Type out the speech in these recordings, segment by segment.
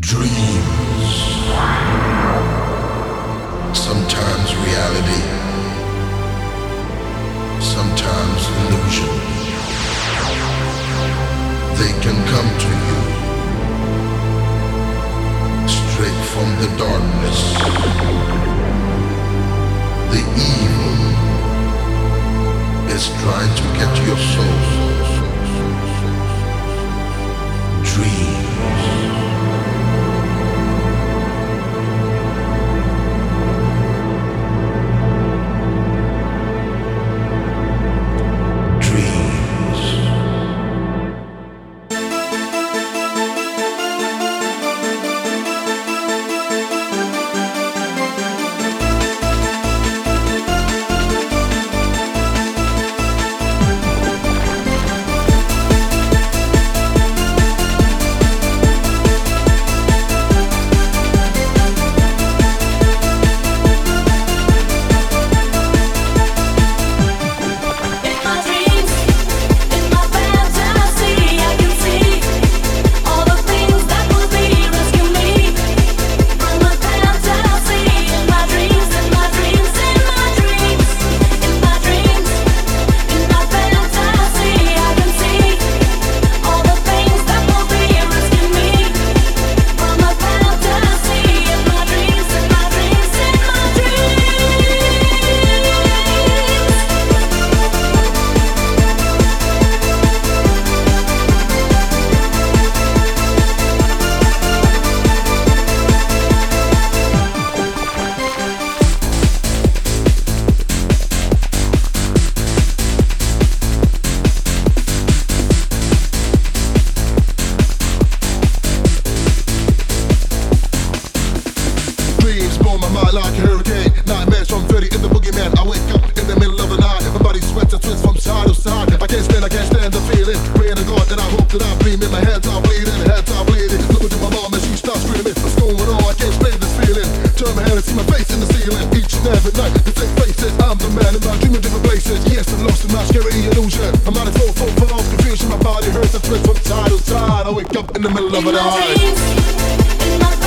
Dreams. Sometimes reality. Sometimes illusion. They can come to you straight from the darkness. The evil is trying to get your soul. see my face in the ceiling each and every night. The sick faces, I'm the man, in my dream of different places. Yes, I'm lost in my scary illusion. I'm out of full, full, full of confusion. My body hurts and flips from tide to tide. I wake up in the middle in of it all.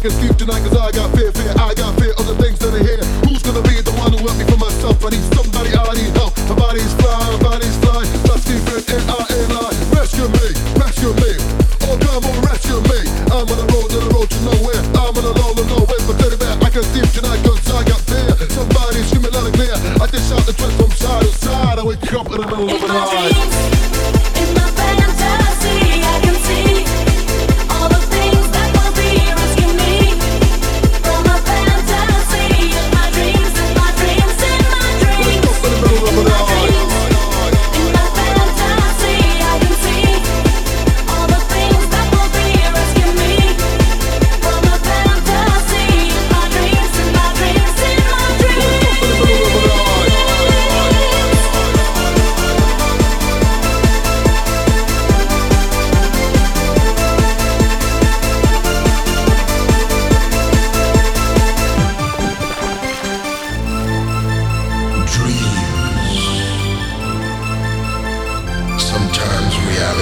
confused tonight cause I got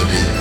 melody.